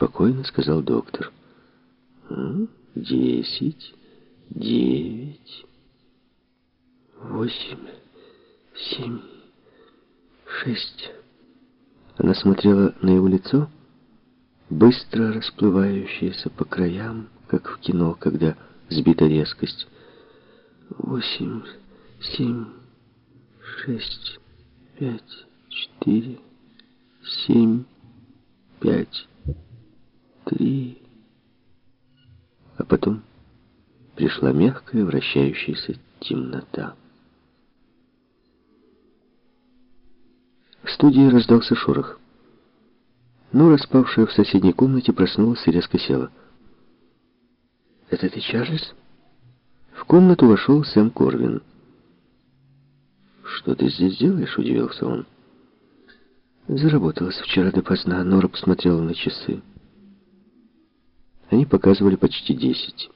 спокойно сказал доктор. «Десять, девять, восемь, семь, шесть...» Она смотрела на его лицо, быстро расплывающееся по краям, как в кино, когда сбита резкость. Восемь, семь, шесть, пять, четыре, семь, пять, три. А потом пришла мягкая, вращающаяся темнота. В студии раздался шорох. Нора, спавшая в соседней комнате, проснулась и резко села. «Это ты, Чарльз?» В комнату вошел Сэм Корвин. «Что ты здесь делаешь?» — удивился он. Заработалась вчера допоздна. Нора посмотрела на часы. Они показывали почти десять.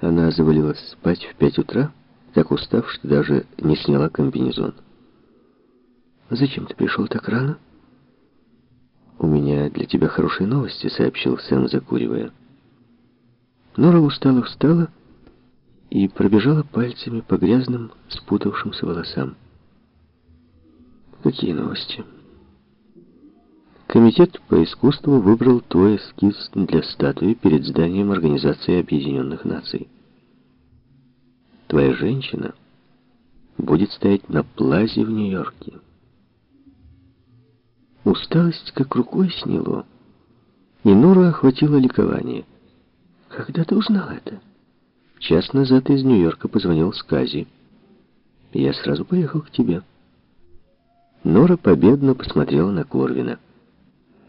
Она завалилась спать в пять утра, так устав, что даже не сняла комбинезон. «Зачем ты пришел так рано?» «У меня для тебя хорошие новости», — сообщил Сэм, закуривая. Нора устало встала и пробежала пальцами по грязным, спутавшимся волосам. «Какие новости?» Комитет по искусству выбрал твой эскиз для статуи перед зданием Организации Объединенных Наций. Твоя женщина будет стоять на плазе в Нью-Йорке. Усталость как рукой сняло, и Нору охватило ликование. «Когда ты узнал это?» Час назад из Нью-Йорка позвонил Скази. Я сразу поехал к тебе. Нора победно посмотрела на Корвина.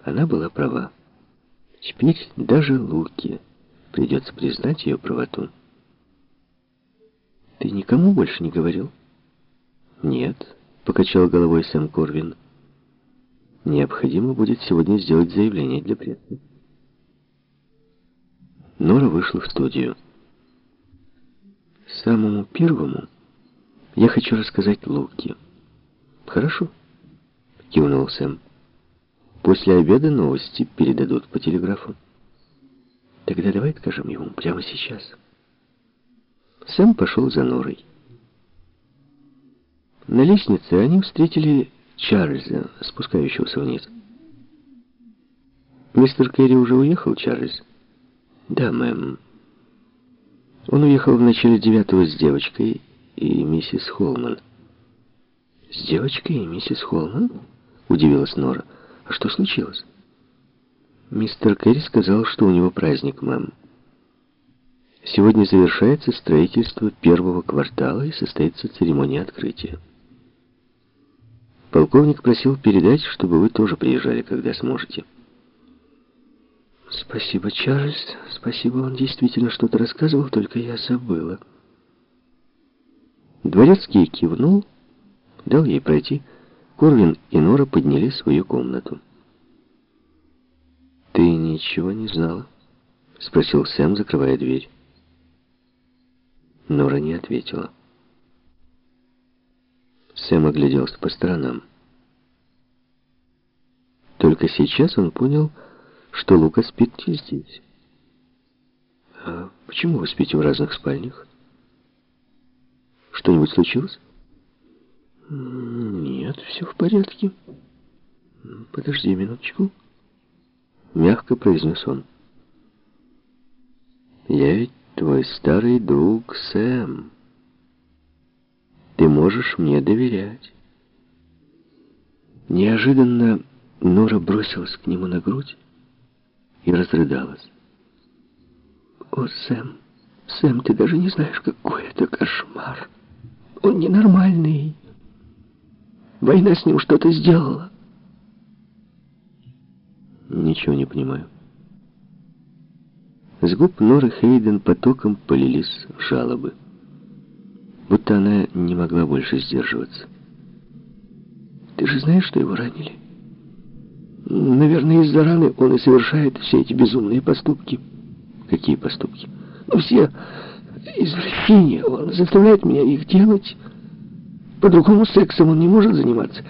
Она была права. Теперь даже Луки придется признать ее правоту. «Ты никому больше не говорил?» «Нет», — покачал головой Сэм Корвин. «Необходимо будет сегодня сделать заявление для прессы». Нора вышла в студию. Самому первому я хочу рассказать Луки. Хорошо? Кивнул Сэм. После обеда новости передадут по телеграфу. Тогда давай скажем ему прямо сейчас. Сэм пошел за Норой. На лестнице они встретили Чарльза, спускающегося вниз. «Мистер Керри уже уехал, Чарльз?» «Да, мэм». Он уехал в начале девятого с девочкой и миссис Холман. «С девочкой и миссис Холман?» — удивилась Нора. «А что случилось?» «Мистер Керри сказал, что у него праздник, мэм. Сегодня завершается строительство первого квартала и состоится церемония открытия. Полковник просил передать, чтобы вы тоже приезжали, когда сможете». «Спасибо, Чарльз. Спасибо, он действительно что-то рассказывал, только я забыла». Дворецкий кивнул, дал ей пройти. Корвин и Нора поднялись в свою комнату. «Ты ничего не знала?» — спросил Сэм, закрывая дверь. Нора не ответила. Сэм огляделся по сторонам. Только сейчас он понял, что Лука спит здесь. А почему вы спите в разных спальнях? Что-нибудь случилось? Все в порядке. Подожди минуточку. Мягко произнес он. Я ведь твой старый друг Сэм. Ты можешь мне доверять. Неожиданно Нора бросилась к нему на грудь и разрыдалась. «О, Сэм, Сэм, ты даже не знаешь, какой это кошмар. Он ненормальный. Война с ним что-то сделала». «Ничего не понимаю». С губ Норы Хейден потоком полились жалобы. Будто она не могла больше сдерживаться. «Ты же знаешь, что его ранили?» Наверное, из-за раны он и совершает все эти безумные поступки. Какие поступки? Ну, все извращения. Он заставляет меня их делать. По-другому сексом он не может заниматься.